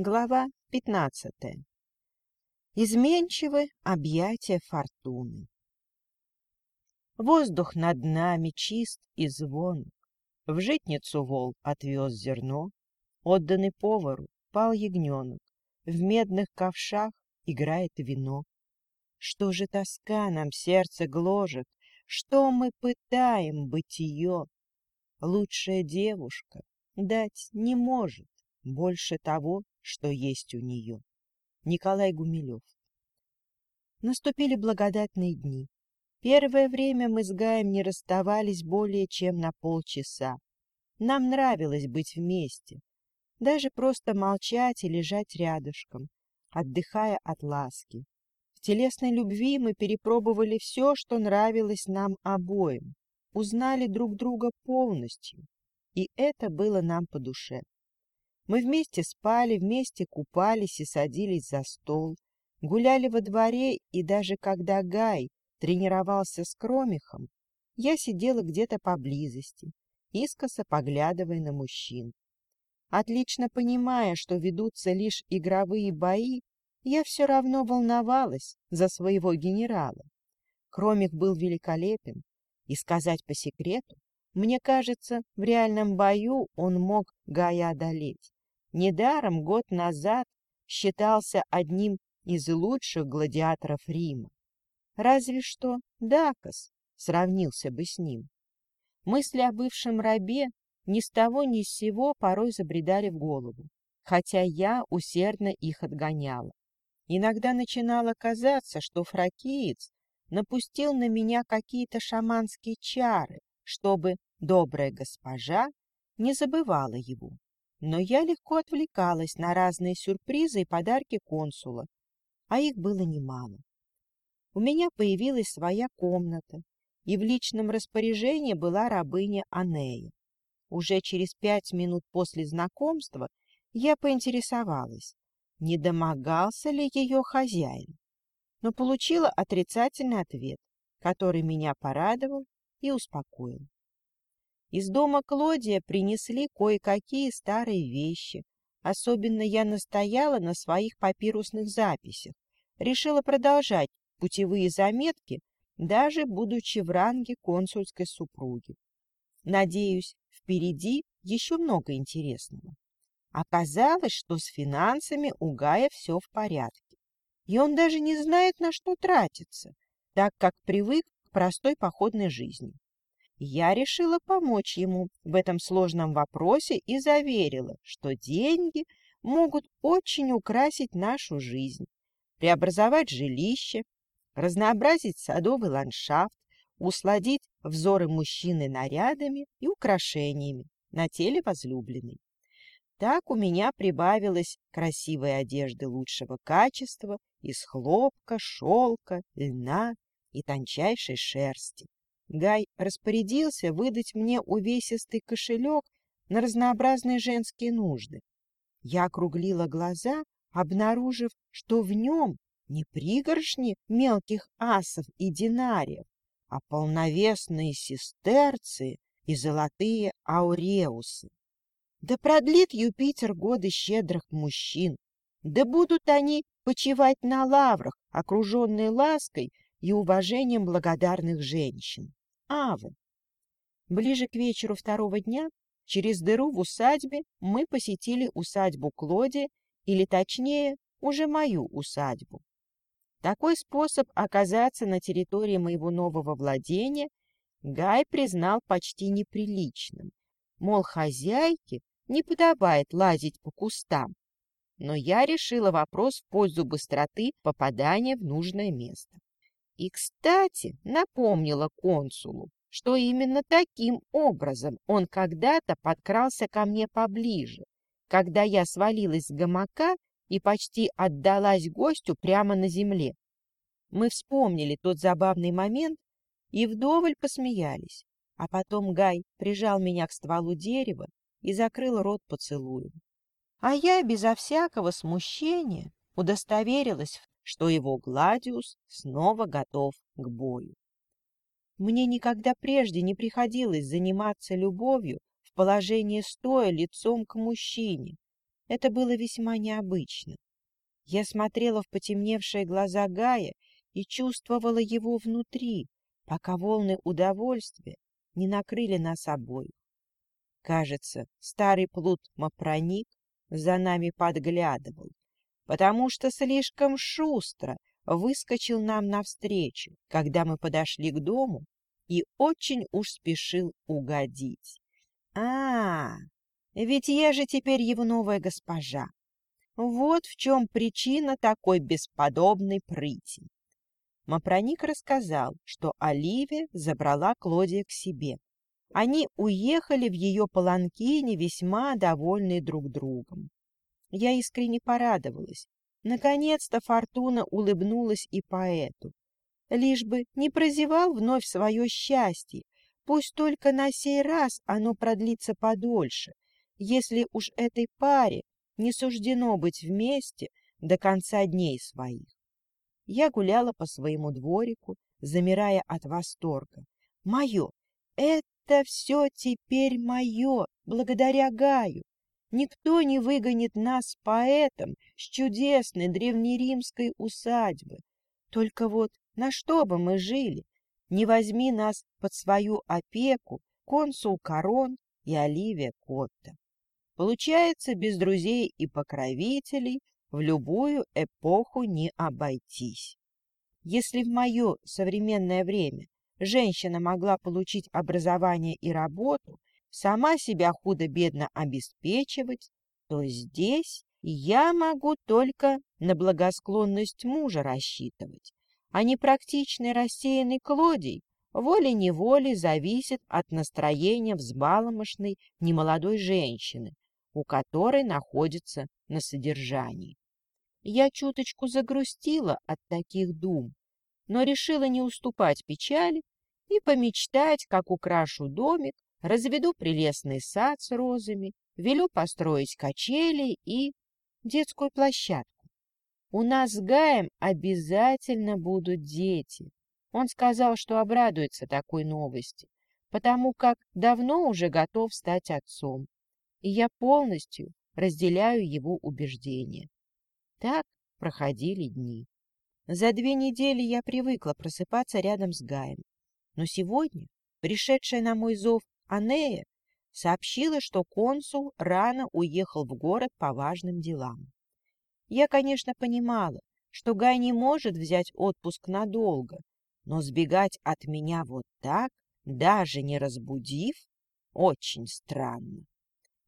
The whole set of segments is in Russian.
Глава пятнадцатая. Изменчивы объятия фортуны. Воздух над нами чист и звон. В житницу вол отвез зерно, Отданный повару пал ягненок, В медных ковшах играет вино. Что же тоска нам сердце гложет, Что мы пытаем бытие? Лучшая девушка дать не может Больше того, что есть у нее. Николай Гумилев Наступили благодатные дни. Первое время мы с Гаем не расставались более чем на полчаса. Нам нравилось быть вместе, даже просто молчать и лежать рядышком, отдыхая от ласки. В телесной любви мы перепробовали все, что нравилось нам обоим, узнали друг друга полностью, и это было нам по душе. Мы вместе спали, вместе купались и садились за стол, гуляли во дворе, и даже когда Гай тренировался с Кромихом, я сидела где-то поблизости, искоса поглядывая на мужчин. Отлично понимая, что ведутся лишь игровые бои, я все равно волновалась за своего генерала. Кромих был великолепен, и сказать по секрету, мне кажется, в реальном бою он мог Гая одолеть. Недаром год назад считался одним из лучших гладиаторов Рима. Разве что Дакос сравнился бы с ним. Мысли о бывшем рабе ни с того ни с сего порой забредали в голову, хотя я усердно их отгоняла. Иногда начинало казаться, что фракиец напустил на меня какие-то шаманские чары, чтобы добрая госпожа не забывала его но я легко отвлекалась на разные сюрпризы и подарки консула, а их было немало. У меня появилась своя комната, и в личном распоряжении была рабыня Анея. Уже через пять минут после знакомства я поинтересовалась, не домогался ли ее хозяин, но получила отрицательный ответ, который меня порадовал и успокоил. Из дома Клодия принесли кое-какие старые вещи. Особенно я настояла на своих папирусных записях. Решила продолжать путевые заметки, даже будучи в ранге консульской супруги. Надеюсь, впереди еще много интересного. Оказалось, что с финансами у Гая все в порядке. И он даже не знает, на что тратиться, так как привык к простой походной жизни. Я решила помочь ему в этом сложном вопросе и заверила, что деньги могут очень украсить нашу жизнь, преобразовать жилище, разнообразить садовый ландшафт, усладить взоры мужчины нарядами и украшениями на теле возлюбленной. Так у меня прибавилось красивой одежды лучшего качества из хлопка, шелка, льна и тончайшей шерсти. Гай распорядился выдать мне увесистый кошелек на разнообразные женские нужды. Я округлила глаза, обнаружив, что в нем не пригоршни мелких асов и динариев, а полновесные сестерцы и золотые ауреусы. Да продлит Юпитер годы щедрых мужчин, да будут они почивать на лаврах, окруженные лаской и уважением благодарных женщин. Авы. Ближе к вечеру второго дня через дыру в усадьбе мы посетили усадьбу Клоди, или точнее, уже мою усадьбу. Такой способ оказаться на территории моего нового владения Гай признал почти неприличным. Мол, хозяйке не подобает лазить по кустам. Но я решила вопрос в пользу быстроты попадания в нужное место. И, кстати, напомнила консулу, что именно таким образом он когда-то подкрался ко мне поближе, когда я свалилась с гамака и почти отдалась гостю прямо на земле. Мы вспомнили тот забавный момент и вдоволь посмеялись, а потом Гай прижал меня к стволу дерева и закрыл рот поцелуем. А я безо всякого смущения удостоверилась что его Гладиус снова готов к бою. Мне никогда прежде не приходилось заниматься любовью в положении стоя лицом к мужчине, Это было весьма необычно. Я смотрела в потемневшие глаза Гая и чувствовала его внутри, пока волны удовольствия не накрыли нас обоих. Кажется, старый плут Мапроник за нами подглядывал, потому что слишком шустро выскочил нам навстречу, когда мы подошли к дому, и очень уж спешил угодить. А, ведь я же теперь его новая госпожа. Вот в чем причина такой бесподобной прыти. Мапроник рассказал, что Оливия забрала Клодия к себе. Они уехали в ее паланкине, весьма довольные друг другом. Я искренне порадовалась. Наконец-то Фортуна улыбнулась и поэту. Лишь бы не прозевал вновь свое счастье, пусть только на сей раз оно продлится подольше, если уж этой паре не суждено быть вместе до конца дней своих. Я гуляла по своему дворику, замирая от восторга. Мое! Это все теперь мое, благодаря Гаю. Никто не выгонит нас поэтом с чудесной древнеримской усадьбы. Только вот на что бы мы жили? Не возьми нас под свою опеку консул Корон и Оливия Котта. Получается, без друзей и покровителей в любую эпоху не обойтись. Если в мое современное время женщина могла получить образование и работу, сама себя худо-бедно обеспечивать, то здесь я могу только на благосклонность мужа рассчитывать, а непрактичный рассеянный Клодий волей-неволей зависит от настроения взбаломошной немолодой женщины, у которой находится на содержании. Я чуточку загрустила от таких дум, но решила не уступать печали и помечтать, как украшу домик, разведу прелестный сад с розами, велю построить качели и детскую площадку. У нас с Гаем обязательно будут дети. Он сказал, что обрадуется такой новости, потому как давно уже готов стать отцом и я полностью разделяю его убеждения. Так проходили дни. За две недели я привыкла просыпаться рядом с Гаем. Но сегодня, пришедшая на мой зов Анея, сообщила, что консул рано уехал в город по важным делам. Я, конечно, понимала, что Гай не может взять отпуск надолго, но сбегать от меня вот так, даже не разбудив, очень странно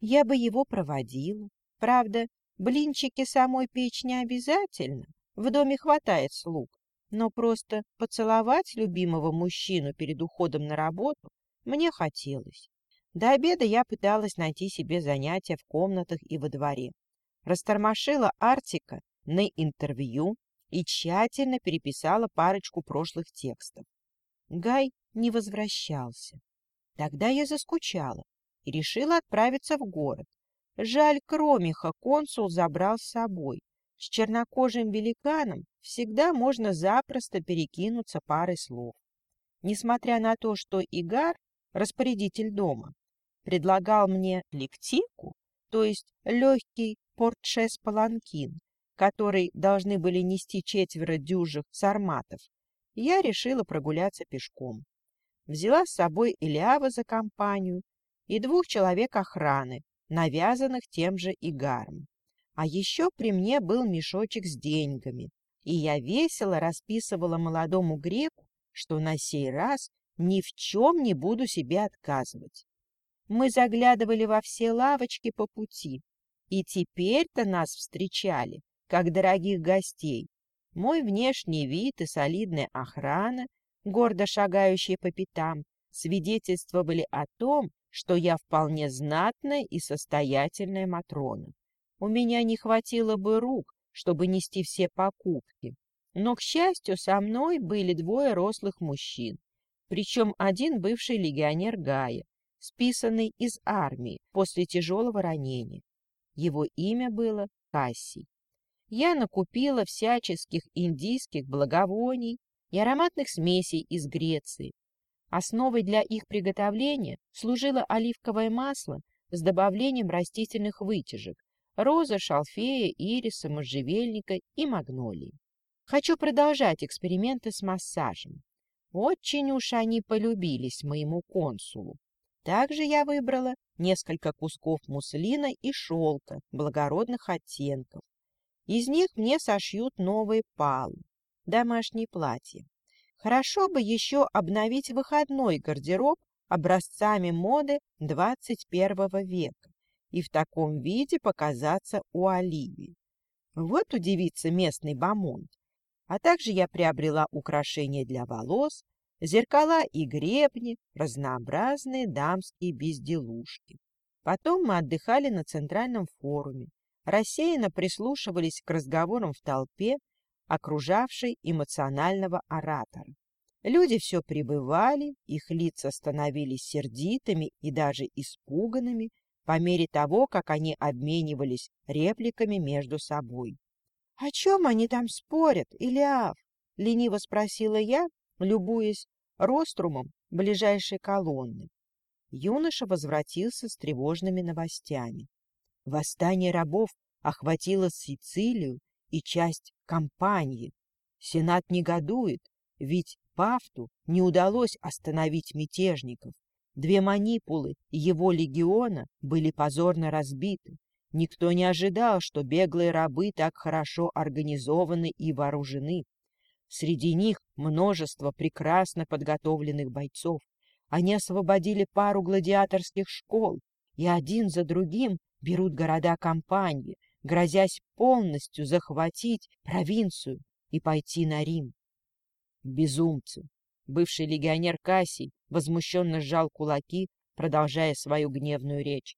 я бы его проводила. Правда, блинчики самой печь не обязательно, в доме хватает слуг, но просто поцеловать любимого мужчину перед уходом на работу мне хотелось. До обеда я пыталась найти себе занятия в комнатах и во дворе. Растормошила Артика на интервью и тщательно переписала парочку прошлых текстов. Гай не возвращался. Тогда я заскучала и решила отправиться в город. Жаль, Кромиха консул забрал с собой. С чернокожим великаном всегда можно запросто перекинуться парой слов. Несмотря на то, что Игар, распорядитель дома, предлагал мне лектику, то есть легкий портшес-паланкин, который должны были нести четверо дюжих сарматов, я решила прогуляться пешком. Взяла с собой Илиава за компанию и двух человек охраны, навязанных тем же Игаром. А еще при мне был мешочек с деньгами, и я весело расписывала молодому греку, что на сей раз ни в чем не буду себе отказывать. Мы заглядывали во все лавочки по пути, и теперь-то нас встречали, как дорогих гостей. Мой внешний вид и солидная охрана, гордо шагающие по пятам, свидетельствовали о том, что я вполне знатная и состоятельная Матрона. У меня не хватило бы рук, чтобы нести все покупки. Но, к счастью, со мной были двое рослых мужчин, причем один бывший легионер Гая, списанный из армии после тяжелого ранения. Его имя было Кассий. Я накупила всяческих индийских благовоний и ароматных смесей из Греции, Основой для их приготовления служило оливковое масло с добавлением растительных вытяжек, розы, шалфея, ириса, можжевельника и магнолии. Хочу продолжать эксперименты с массажем. Очень уж они полюбились моему консулу. Также я выбрала несколько кусков муслина и шелка благородных оттенков. Из них мне сошьют новые палы, домашние платья. Хорошо бы еще обновить выходной гардероб образцами моды 21 века и в таком виде показаться у Оливии. Вот удивится местный бамонт. А также я приобрела украшения для волос, зеркала и гребни, разнообразные дамские безделушки. Потом мы отдыхали на центральном форуме, рассеянно прислушивались к разговорам в толпе, окружавшей эмоционального оратора. Люди все пребывали, их лица становились сердитыми и даже испуганными по мере того, как они обменивались репликами между собой. — О чем они там спорят, Илиав? — лениво спросила я, любуясь рострумом ближайшей колонны. Юноша возвратился с тревожными новостями. Восстание рабов охватило Сицилию и часть кампании. Сенат негодует, ведь Пафту не удалось остановить мятежников. Две манипулы его легиона были позорно разбиты. Никто не ожидал, что беглые рабы так хорошо организованы и вооружены. Среди них множество прекрасно подготовленных бойцов. Они освободили пару гладиаторских школ, и один за другим берут города компании, грозясь полностью захватить провинцию и пойти на Рим. Безумцы! Бывший легионер Кассий возмущенно сжал кулаки, продолжая свою гневную речь.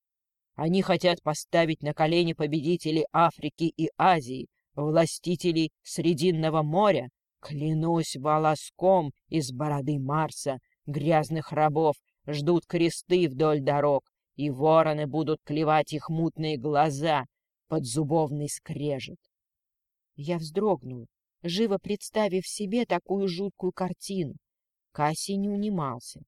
Они хотят поставить на колени победителей Африки и Азии, властителей Срединного моря, Клянусь волоском из бороды Марса, грязных рабов ждут кресты вдоль дорог, и вороны будут клевать их мутные глаза под зубовный скрежет. Я вздрогнула, живо представив себе такую жуткую картину. Кассий не унимался.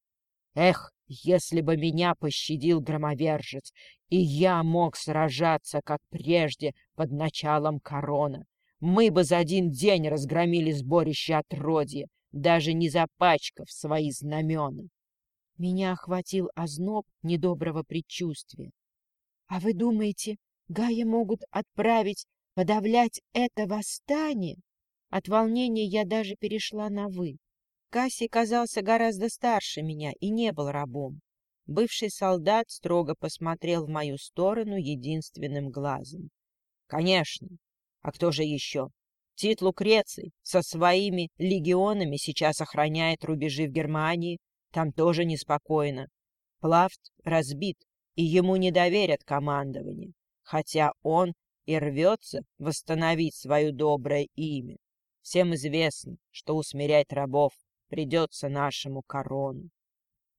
Эх, если бы меня пощадил громовержец, и я мог сражаться, как прежде, под началом корона, мы бы за один день разгромили сборище отродья, даже не запачкав свои знамена. Меня охватил озноб недоброго предчувствия. — А вы думаете, Гая могут отправить подавлять это восстание? От волнения я даже перешла на «вы». Кассий казался гораздо старше меня и не был рабом. Бывший солдат строго посмотрел в мою сторону единственным глазом. — Конечно, а кто же еще? Тит Лукреций со своими легионами сейчас охраняет рубежи в Германии. Там тоже неспокойно. Плафт разбит, и ему не доверят командование, хотя он и рвется восстановить свое доброе имя. Всем известно, что усмирять рабов придется нашему корону.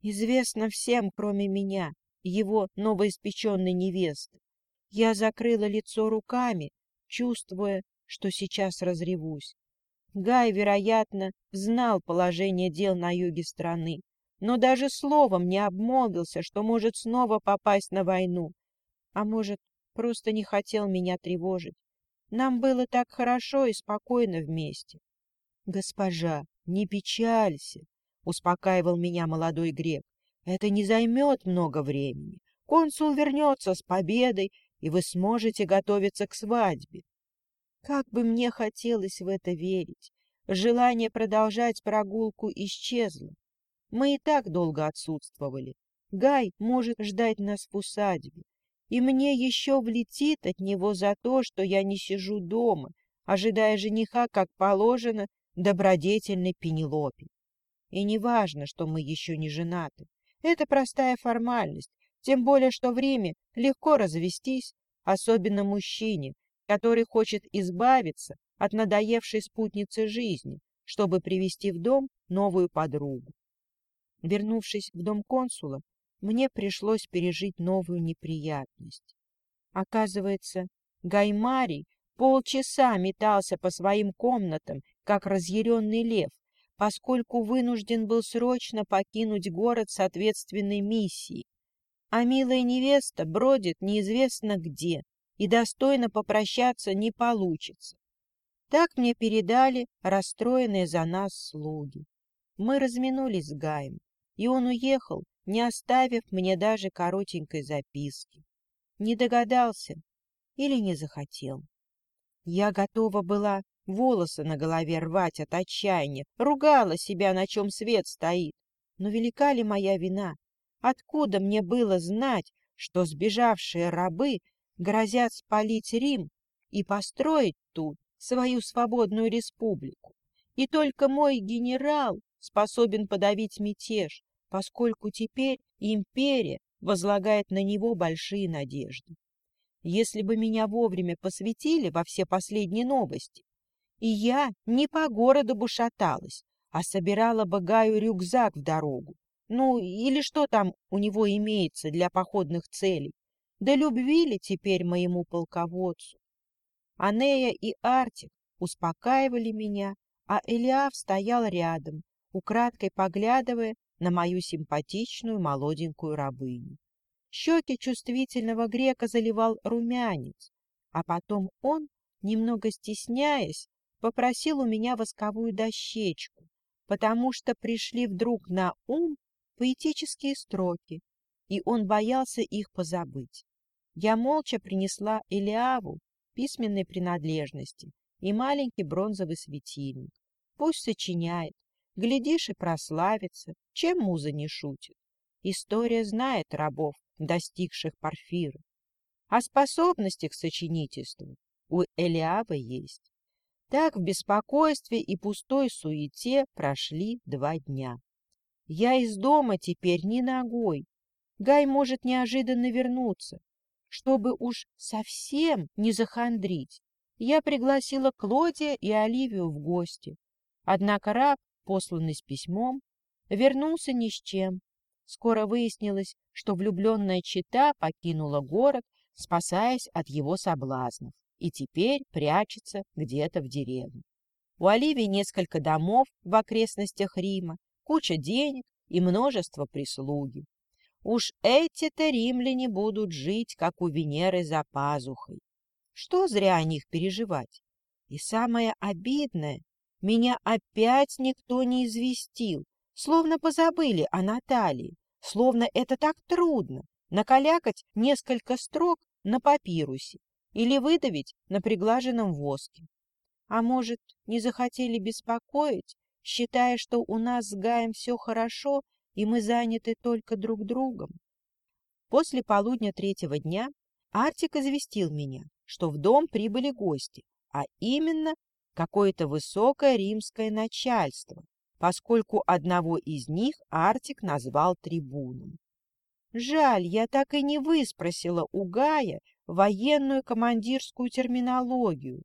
Известно всем, кроме меня, его новоиспеченной невесты. Я закрыла лицо руками чувствуя, что сейчас разревусь. Гай, вероятно, знал положение дел на юге страны, но даже словом не обмолвился, что может снова попасть на войну. А может, просто не хотел меня тревожить. Нам было так хорошо и спокойно вместе. — Госпожа, не печалься, — успокаивал меня молодой грек. — Это не займет много времени. Консул вернется с победой, и вы сможете готовиться к свадьбе. Как бы мне хотелось в это верить. Желание продолжать прогулку исчезло. Мы и так долго отсутствовали. Гай может ждать нас в усадьбе. И мне еще влетит от него за то, что я не сижу дома, ожидая жениха, как положено, добродетельной Пенелопе. И не важно, что мы еще не женаты. Это простая формальность, тем более, что время легко развестись, особенно мужчине, который хочет избавиться от надоевшей спутницы жизни, чтобы привести в дом новую подругу. Вернувшись в дом консула, мне пришлось пережить новую неприятность. Оказывается, Гаймарий полчаса метался по своим комнатам, как разъяренный лев, поскольку вынужден был срочно покинуть город с ответственной миссией, а милая невеста бродит неизвестно где, и достойно попрощаться не получится. Так мне передали расстроенные за нас слуги. Мы разминулись с Гаем, и он уехал, не оставив мне даже коротенькой записки. Не догадался или не захотел. Я готова была волосы на голове рвать от отчаяния, ругала себя, на чем свет стоит. Но велика ли моя вина? Откуда мне было знать, что сбежавшие рабы грозят спалить Рим и построить тут свою свободную республику? И только мой генерал способен подавить мятеж, поскольку теперь империя возлагает на него большие надежды. Если бы меня вовремя посвятили во все последние новости, и я не по городу бы шаталась, а собирала бы Гаю рюкзак в дорогу, ну, или что там у него имеется для походных целей, да любви ли теперь моему полководцу? Анея и Артик успокаивали меня, а Элиав стоял рядом, украдкой поглядывая на мою симпатичную молоденькую рабыню. Щеки чувствительного грека заливал румянец, а потом он, немного стесняясь, попросил у меня восковую дощечку, потому что пришли вдруг на ум поэтические строки, и он боялся их позабыть. Я молча принесла Элиаву письменной принадлежности и маленький бронзовый светильник. Пусть сочиняет, Глядишь и прославится, чем муза не шутит. История знает рабов, достигших Порфира. А способности к сочинительству у Элиава есть. Так в беспокойстве и пустой суете прошли два дня. Я из дома теперь ни ногой. Гай может неожиданно вернуться. Чтобы уж совсем не захандрить, я пригласила Клодия и Оливию в гости. Однако раб посланный с письмом, вернулся ни с чем. Скоро выяснилось, что влюбленная чита покинула город, спасаясь от его соблазнов, и теперь прячется где-то в деревне. У Оливии несколько домов в окрестностях Рима, куча денег и множество прислуги. Уж эти-то римляне будут жить, как у Венеры за пазухой. Что зря о них переживать? И самое обидное, меня опять никто не известил, словно позабыли о Наталье, словно это так трудно — накалякать несколько строк на папирусе или выдавить на приглаженном воске. А может, не захотели беспокоить, считая, что у нас с Гаем все хорошо, и мы заняты только друг другом? После полудня третьего дня Артик известил меня, что в дом прибыли гости, а именно какое-то высокое римское начальство, поскольку одного из них Артик назвал трибуном. Жаль, я так и не выспросила у Гая военную командирскую терминологию.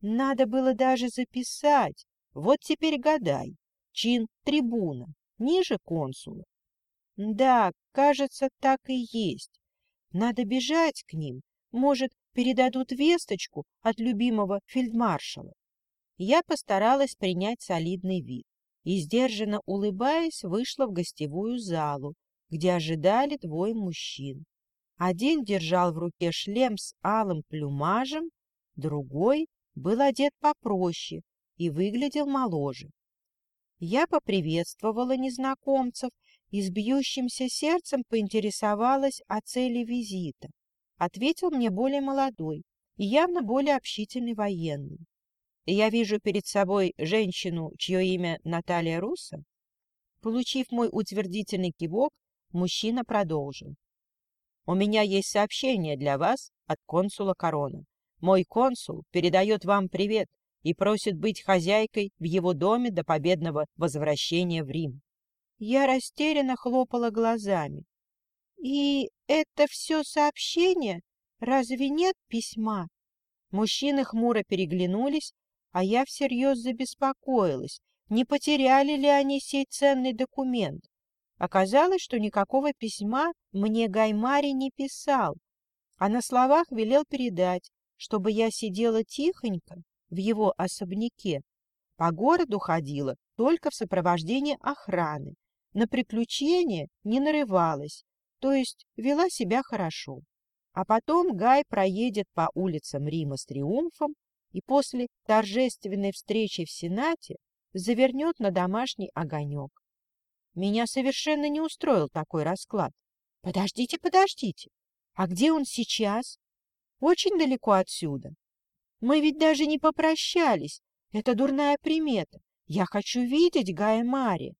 Надо было даже записать. Вот теперь гадай. Чин трибуна, ниже консула. Да, кажется, так и есть. Надо бежать к ним. Может, передадут весточку от любимого фельдмаршала. Я постаралась принять солидный вид и, сдержанно улыбаясь, вышла в гостевую залу, где ожидали двое мужчин. Один держал в руке шлем с алым плюмажем, другой был одет попроще и выглядел моложе. Я поприветствовала незнакомцев и с бьющимся сердцем поинтересовалась о цели визита. Ответил мне более молодой и явно более общительный военный. Я вижу перед собой женщину, чье имя Наталья Руссо. Получив мой утвердительный кивок, мужчина продолжил. У меня есть сообщение для вас от консула Корона. Мой консул передает вам привет и просит быть хозяйкой в его доме до победного возвращения в Рим. Я растерянно хлопала глазами. И это все сообщение? Разве нет письма? Мужчины хмуро переглянулись, а я всерьез забеспокоилась, не потеряли ли они сей ценный документ. Оказалось, что никакого письма мне Гаймари не писал, а на словах велел передать, чтобы я сидела тихонько в его особняке. По городу ходила только в сопровождении охраны, на приключения не нарывалась, то есть вела себя хорошо. А потом Гай проедет по улицам Рима с триумфом и после торжественной встречи в Сенате завернет на домашний огонек. Меня совершенно не устроил такой расклад. Подождите, подождите. А где он сейчас? Очень далеко отсюда. Мы ведь даже не попрощались. Это дурная примета. Я хочу видеть Гая Мари.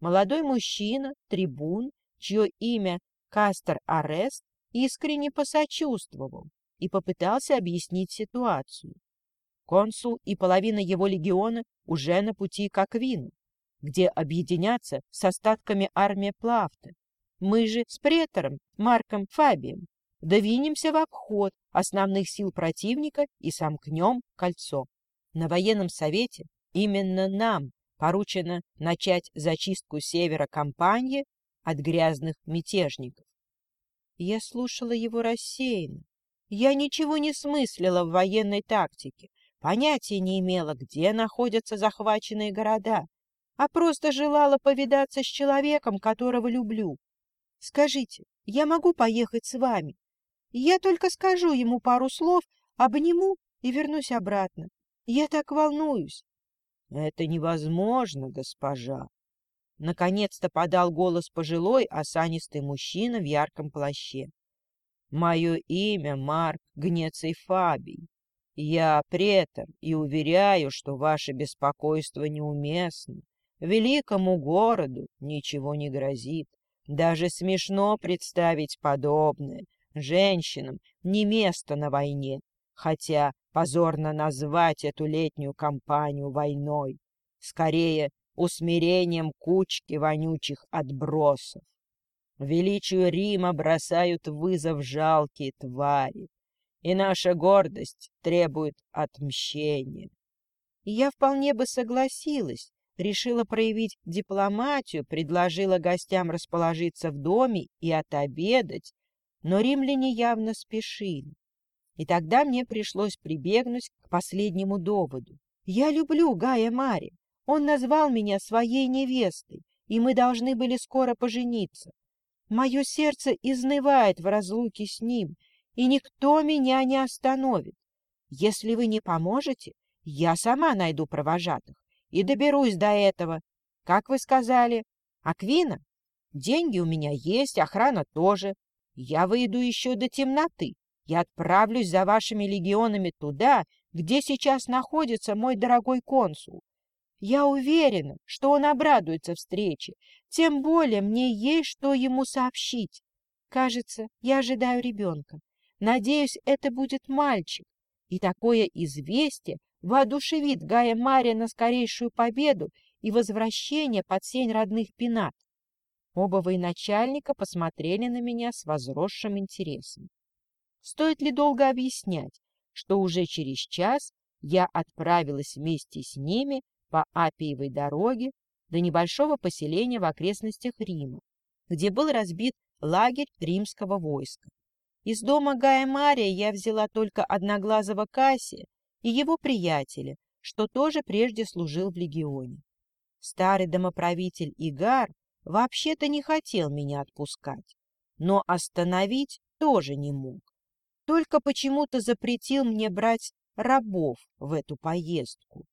Молодой мужчина, трибун, чье имя Кастер Арест, искренне посочувствовал и попытался объяснить ситуацию. Консул и половина его легиона уже на пути к Аквину, где объединятся с остатками армии Плафта. Мы же с претором Марком Фабием двинемся в обход основных сил противника и сомкнем кольцо. На военном совете именно нам поручено начать зачистку севера кампании от грязных мятежников. Я слушала его рассеянно. Я ничего не смыслила в военной тактике, понятия не имела, где находятся захваченные города, а просто желала повидаться с человеком, которого люблю. Скажите, я могу поехать с вами? Я только скажу ему пару слов, обниму и вернусь обратно. Я так волнуюсь. — Это невозможно, госпожа. Наконец-то подал голос пожилой, осанистый мужчина в ярком плаще. Мое имя Марк Гнеций Фабий. Я претор и уверяю, что ваше беспокойство неуместно. Великому городу ничего не грозит. Даже смешно представить подобное. Женщинам не место на войне, хотя позорно назвать эту летнюю кампанию войной. Скорее, усмирением кучки вонючих отбросов. Величию Рима бросают вызов жалкие твари, и наша гордость требует отмщения. я вполне бы согласилась, решила проявить дипломатию, предложила гостям расположиться в доме и отобедать, но римляне явно спешили. И тогда мне пришлось прибегнуть к последнему доводу. Я люблю Гая Мари. Он назвал меня своей невестой, и мы должны были скоро пожениться. Мое сердце изнывает в разлуке с ним, и никто меня не остановит. Если вы не поможете, я сама найду провожатых и доберусь до этого. Как вы сказали? Аквина? Деньги у меня есть, охрана тоже. Я выйду еще до темноты и отправлюсь за вашими легионами туда, где сейчас находится мой дорогой консул. Я уверена, что он обрадуется встрече, тем более мне есть что ему сообщить. Кажется, я ожидаю ребенка. Надеюсь, это будет мальчик. И такое известие воодушевит Гая Мария на скорейшую победу и возвращение под сень родных пенат. Оба военачальника посмотрели на меня с возросшим интересом. Стоит ли долго объяснять, что уже через час я отправилась вместе с ними по Апиевой дороге до небольшого поселения в окрестностях Рима, где был разбит лагерь римского войска. Из дома Гая Мария я взяла только одноглазого Кассия и его приятеля, что тоже прежде служил в легионе. Старый домоправитель Игар вообще-то не хотел меня отпускать, но остановить тоже не мог. Только почему-то запретил мне брать рабов в эту поездку.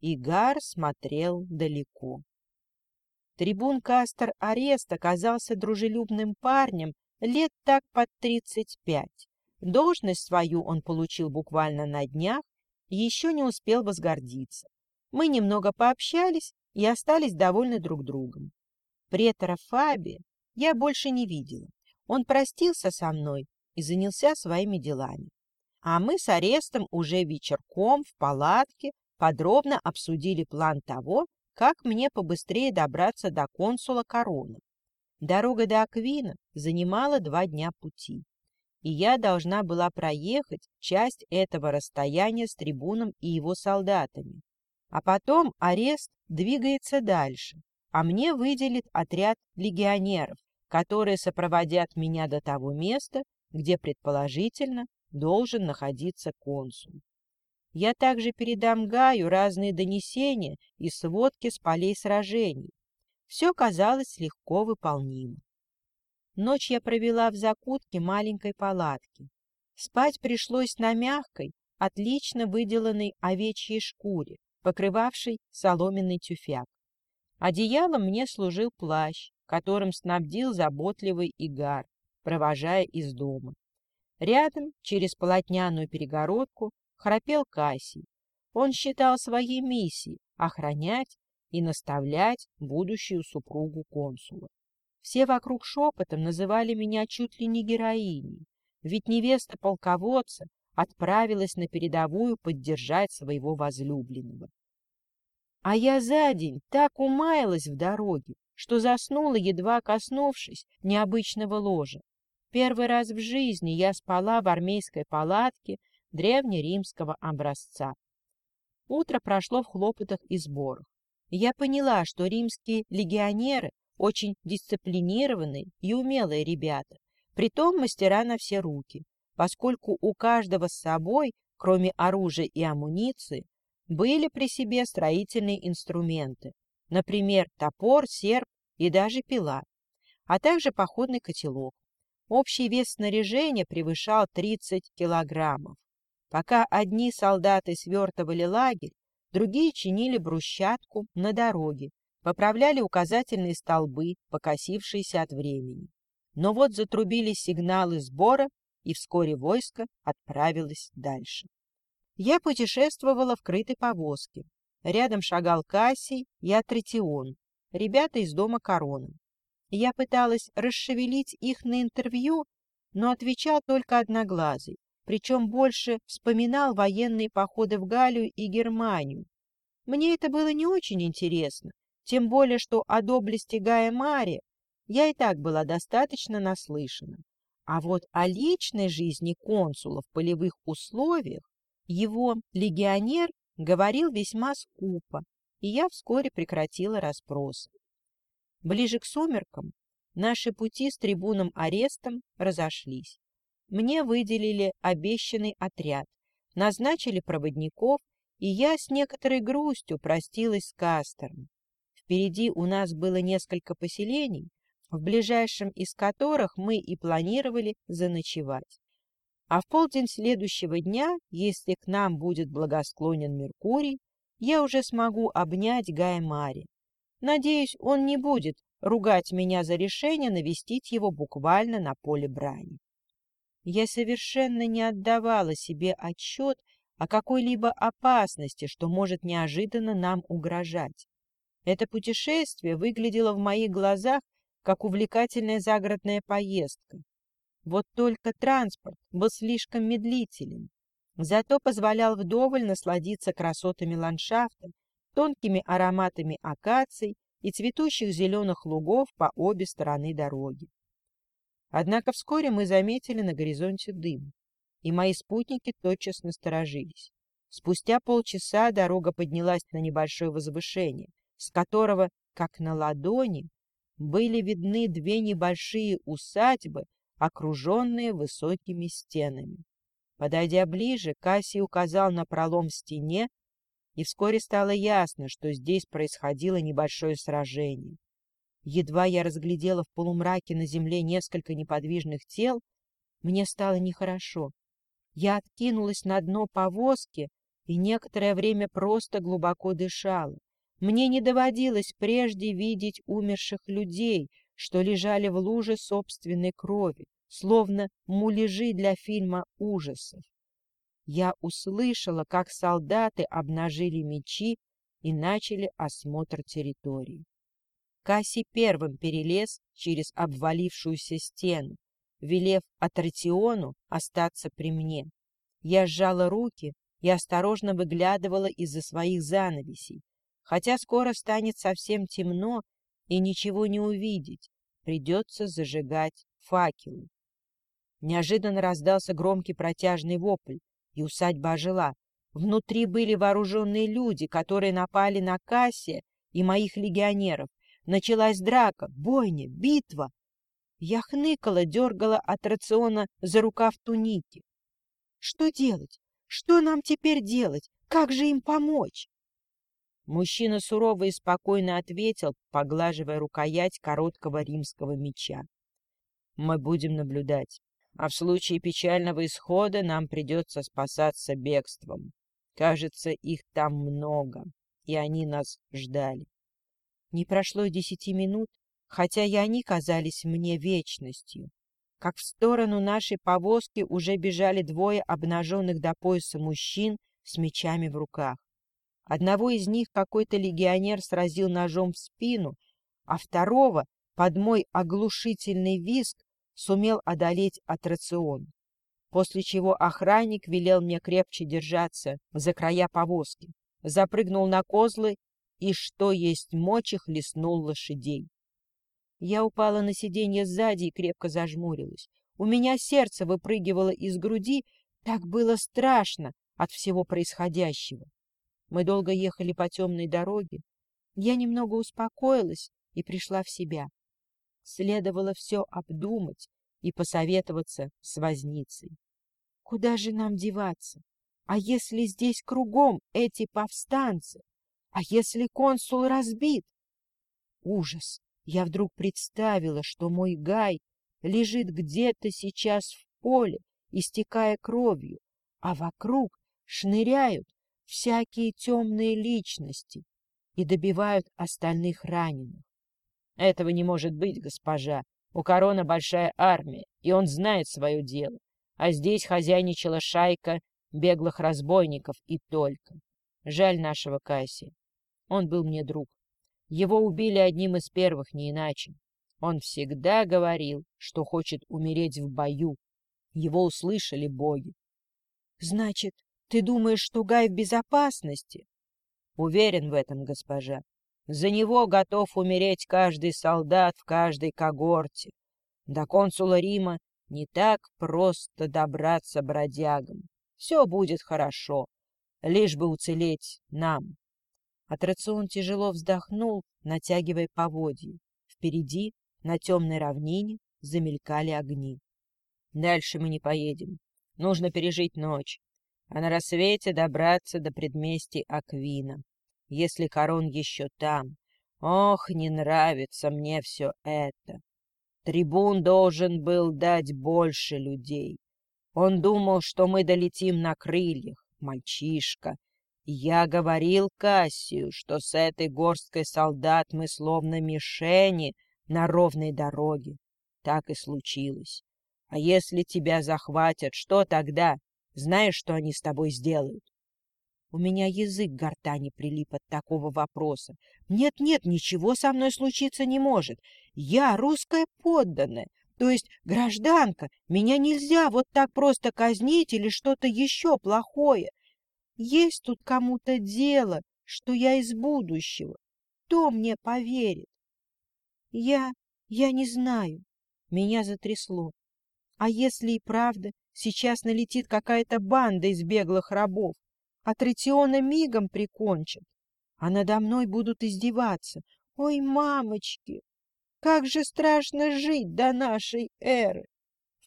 Игар смотрел далеко. Трибун Кастер Арест оказался дружелюбным парнем лет так под тридцать пять. Должность свою он получил буквально на днях еще не успел возгордиться. Мы немного пообщались и остались довольны друг другом. Претора Фаби я больше не видела. Он простился со мной и занялся своими делами. А мы с Арестом уже вечерком в палатке подробно обсудили план того, как мне побыстрее добраться до консула Короны. Дорога до Аквина занимала два дня пути, и я должна была проехать часть этого расстояния с трибуном и его солдатами. А потом арест двигается дальше, а мне выделит отряд легионеров, которые сопроводят меня до того места, где, предположительно, должен находиться консул. Я также передам Гаю разные донесения и сводки с полей сражений. Все казалось легко выполнимо. Ночь я провела в закутке маленькой палатки. Спать пришлось на мягкой, отлично выделанной овечьей шкуре, покрывавшей соломенный тюфяк. Одеялом мне служил плащ, которым снабдил заботливый Игар, провожая из дома. Рядом, через полотняную перегородку, храпел Кассий. Он считал своей миссией охранять и наставлять будущую супругу консула. Все вокруг шепотом называли меня чуть ли не героиней, ведь невеста полководца отправилась на передовую поддержать своего возлюбленного. А я за день так умаялась в дороге, что заснула, едва коснувшись необычного ложа. Первый раз в жизни я спала в армейской палатке древнеримского образца. Утро прошло в хлопотах и сборах. Я поняла, что римские легионеры очень дисциплинированные и умелые ребята, притом мастера на все руки, поскольку у каждого с собой, кроме оружия и амуниции, были при себе строительные инструменты, например, топор, серп и даже пила, а также походный котелок. Общий вес снаряжения превышал 30 килограммов. Пока одни солдаты свертывали лагерь, другие чинили брусчатку на дороге, поправляли указательные столбы, покосившиеся от времени. Но вот затрубили сигналы сбора, и вскоре войско отправилось дальше. Я путешествовала в крытой повозке. Рядом шагал Кассий и Атритион, ребята из дома Короны. Я пыталась расшевелить их на интервью, но отвечал только одноглазый, причем больше вспоминал военные походы в Галлию и Германию. Мне это было не очень интересно, тем более, что о доблести Гая Мари я и так была достаточно наслышана. А вот о личной жизни консула в полевых условиях его легионер говорил весьма скупо, и я вскоре прекратила расспросы. Ближе к сумеркам наши пути с трибуном-арестом разошлись. Мне выделили обещанный отряд, назначили проводников, и я с некоторой грустью простилась с Кастером. Впереди у нас было несколько поселений, в ближайшем из которых мы и планировали заночевать. А в полдень следующего дня, если к нам будет благосклонен Меркурий, я уже смогу обнять Гая Мари. Надеюсь, он не будет ругать меня за решение навестить его буквально на поле брани. Я совершенно не отдавала себе отчет о какой-либо опасности, что может неожиданно нам угрожать. Это путешествие выглядело в моих глазах как увлекательная загородная поездка. Вот только транспорт был слишком медлителен, зато позволял вдоволь насладиться красотами ландшафта, тонкими ароматами акаций и цветущих зеленых лугов по обе стороны дороги. Однако вскоре мы заметили на горизонте дым, и мои спутники тотчас насторожились. Спустя полчаса дорога поднялась на небольшое возвышение, с которого, как на ладони, были видны две небольшие усадьбы, окруженные высокими стенами. Подойдя ближе, Кассий указал на пролом в стене, и вскоре стало ясно, что здесь происходило небольшое сражение. Едва я разглядела в полумраке на земле несколько неподвижных тел, мне стало нехорошо. Я откинулась на дно повозки и некоторое время просто глубоко дышала. Мне не доводилось прежде видеть умерших людей, что лежали в луже собственной крови, словно муляжи для фильма ужасов. Я услышала, как солдаты обнажили мечи и начали осмотр территории. Касси первым перелез через обвалившуюся стену, велев Атратиону остаться при мне. Я сжала руки и осторожно выглядывала из-за своих занавесей, хотя скоро станет совсем темно и ничего не увидеть, придется зажигать факелы. Неожиданно раздался громкий протяжный вопль, и усадьба ожила. Внутри были вооруженные люди, которые напали на Кассия и моих легионеров. Началась драка, бойня, битва. Я хныкала, дергала от рациона за рукав туники. Что делать? Что нам теперь делать? Как же им помочь? Мужчина сурово и спокойно ответил, поглаживая рукоять короткого римского меча. Мы будем наблюдать. А в случае печального исхода нам придется спасаться бегством. Кажется, их там много, и они нас ждали. Не прошло и десяти минут, хотя и они казались мне вечностью, как в сторону нашей повозки уже бежали двое обнаженных до пояса мужчин с мечами в руках. Одного из них какой-то легионер сразил ножом в спину, а второго, под мой оглушительный визг, сумел одолеть аттракцион, после чего охранник велел мне крепче держаться за края повозки, запрыгнул на козлы и, что есть мочи, хлестнул лошадей. Я упала на сиденье сзади и крепко зажмурилась. У меня сердце выпрыгивало из груди, так было страшно от всего происходящего. Мы долго ехали по темной дороге. Я немного успокоилась и пришла в себя. Следовало все обдумать и посоветоваться с возницей. Куда же нам деваться? А если здесь кругом эти повстанцы? А если консул разбит? Ужас! Я вдруг представила, что мой Гай лежит где-то сейчас в поле, истекая кровью, а вокруг шныряют всякие темные личности и добивают остальных раненых. Этого не может быть, госпожа. У корона большая армия, и он знает свое дело. А здесь хозяйничала шайка беглых разбойников и только. Жаль нашего Кассия. Он был мне друг. Его убили одним из первых, не иначе. Он всегда говорил, что хочет умереть в бою. Его услышали боги. — Значит, ты думаешь, что Гай в безопасности? — Уверен в этом, госпожа. За него готов умереть каждый солдат в каждой когорте. До консула Рима не так просто добраться бродягам. Все будет хорошо, лишь бы уцелеть нам. Аттракцион тяжело вздохнул, натягивая поводья. Впереди, на темной равнине, замелькали огни. Дальше мы не поедем. Нужно пережить ночь, а на рассвете добраться до предместий Аквина. Если корон еще там. Ох, не нравится мне все это. Трибун должен был дать больше людей. Он думал, что мы долетим на крыльях, мальчишка, я говорил Кассию, что с этой горсткой солдат мы словно мишени на ровной дороге. Так и случилось. А если тебя захватят, что тогда? Знаешь, что они с тобой сделают? У меня язык гортани прилип от такого вопроса. Нет-нет, ничего со мной случиться не может. Я русская подданная, то есть гражданка. Меня нельзя вот так просто казнить или что-то еще плохое. Есть тут кому-то дело, что я из будущего. Кто мне поверит? Я... я не знаю. Меня затрясло. А если и правда, сейчас налетит какая-то банда из беглых рабов, а Третиона мигом прикончат, а надо мной будут издеваться. Ой, мамочки, как же страшно жить до нашей эры!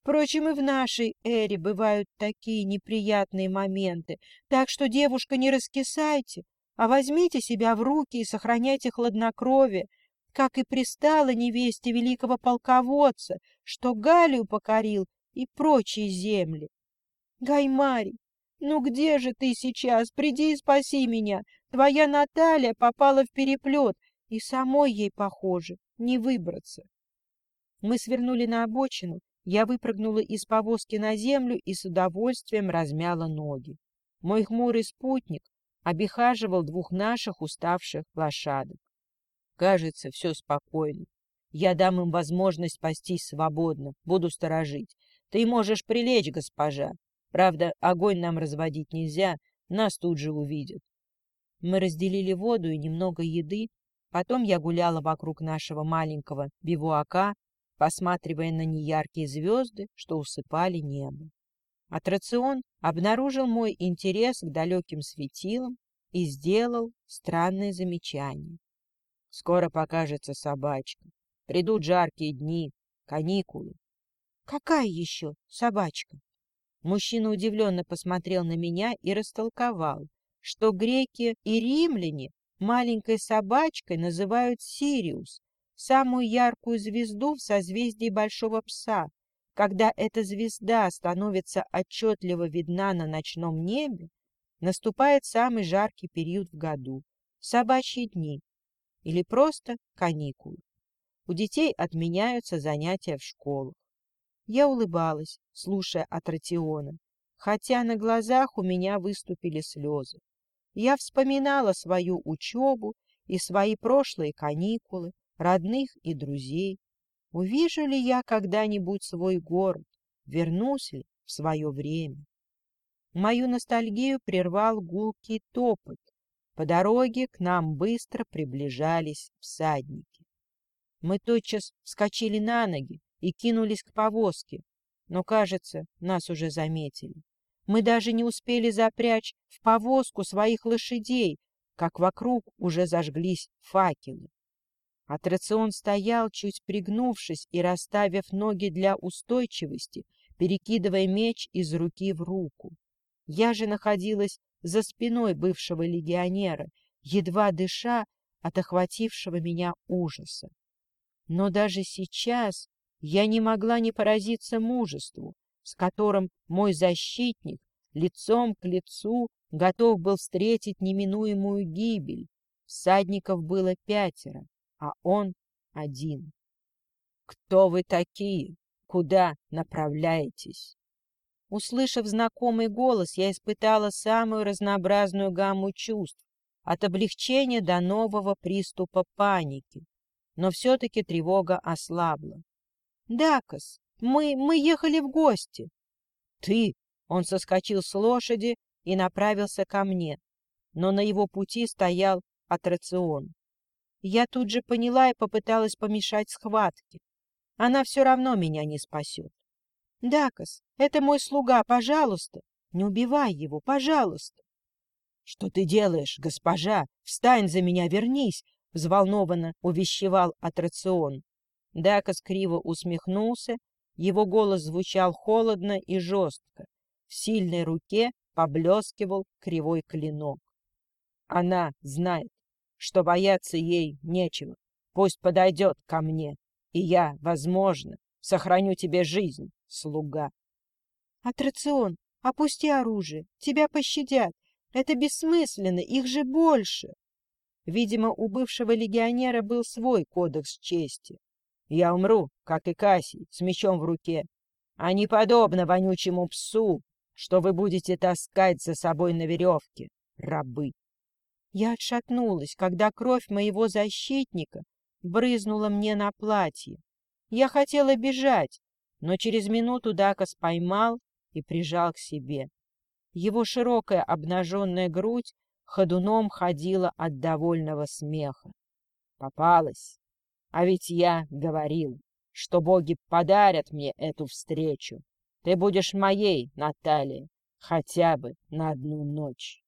Впрочем, и в нашей эре бывают такие неприятные моменты, так что, девушка, не раскисайте, а возьмите себя в руки и сохраняйте хладнокровие, как и пристало невесте великого полководца, что Галию покорил и прочие земли. Гаймари, ну где же ты сейчас? Приди и спаси меня. Твоя Наталья попала в переплет, и самой ей, похоже, не выбраться. Мы свернули на обочину, я выпрыгнула из повозки на землю и с удовольствием размяла ноги. Мой хмурый спутник обихаживал двух наших уставших лошадок. Кажется, все спокойно. Я дам им возможность пастись свободно, буду сторожить. Ты можешь прилечь, госпожа. Правда, огонь нам разводить нельзя, нас тут же увидят. Мы разделили воду и немного еды, потом я гуляла вокруг нашего маленького бивуака, посматривая на неяркие звезды, что усыпали небо. Аттракцион обнаружил мой интерес к далеким светилам и сделал странное замечание. Скоро покажется собачка. Придут жаркие дни, каникулы. Какая еще собачка? Мужчина удивленно посмотрел на меня и растолковал, что греки и римляне маленькой собачкой называют Сириус, самую яркую звезду в созвездии Большого Пса. Когда эта звезда становится отчетливо видна на ночном небе, наступает самый жаркий период в году – собачьи дни или просто каникулы. У детей отменяются занятия в школах. Я улыбалась, слушая от Ратиона, хотя на глазах у меня выступили слезы. Я вспоминала свою учебу и свои прошлые каникулы, родных и друзей. Увижу ли я когда-нибудь свой город, вернусь ли в свое время? Мою ностальгию прервал гулкий топот. По дороге к нам быстро приближались всадники. Мы тотчас вскочили на ноги и кинулись к повозке, но, кажется, нас уже заметили. Мы даже не успели запрячь в повозку своих лошадей, как вокруг уже зажглись факелы. Аттракцион стоял, чуть пригнувшись и расставив ноги для устойчивости, перекидывая меч из руки в руку. Я же находилась за спиной бывшего легионера, едва дыша от охватившего меня ужаса. Но даже сейчас я не могла не поразиться мужеству, с которым мой защитник лицом к лицу готов был встретить неминуемую гибель. Всадников было пятеро, а он один. «Кто вы такие? Куда направляетесь?» Услышав знакомый голос, я испытала самую разнообразную гамму чувств, от облегчения до нового приступа паники. Но все-таки тревога ослабла. «Дакос, мы, мы ехали в гости». «Ты!» — он соскочил с лошади и направился ко мне, но на его пути стоял аттракцион. Я тут же поняла и попыталась помешать схватке. Она все равно меня не спасет. — Дакос, это мой слуга, пожалуйста. Не убивай его, пожалуйста. — Что ты делаешь, госпожа? Встань за меня, вернись! — взволнованно увещевал аттракцион. Дакос криво усмехнулся, его голос звучал холодно и жестко. В сильной руке поблескивал кривой клинок. Она знает, что бояться ей нечего. Пусть подойдет ко мне, и я, возможно, сохраню тебе жизнь слуга. Аттракцион, опусти оружие, тебя пощадят. Это бессмысленно, их же больше. Видимо, у бывшего легионера был свой кодекс чести. Я умру, как и Кассий, с мечом в руке, а не подобно вонючему псу, что вы будете таскать за собой на веревке, рабы. Я отшатнулась, когда кровь моего защитника брызнула мне на платье. Я хотела бежать, но через минуту Дакас поймал и прижал к себе. Его широкая обнаженная грудь ходуном ходила от довольного смеха. Попалась. А ведь я говорил, что боги подарят мне эту встречу. Ты будешь моей, Наталья, хотя бы на одну ночь.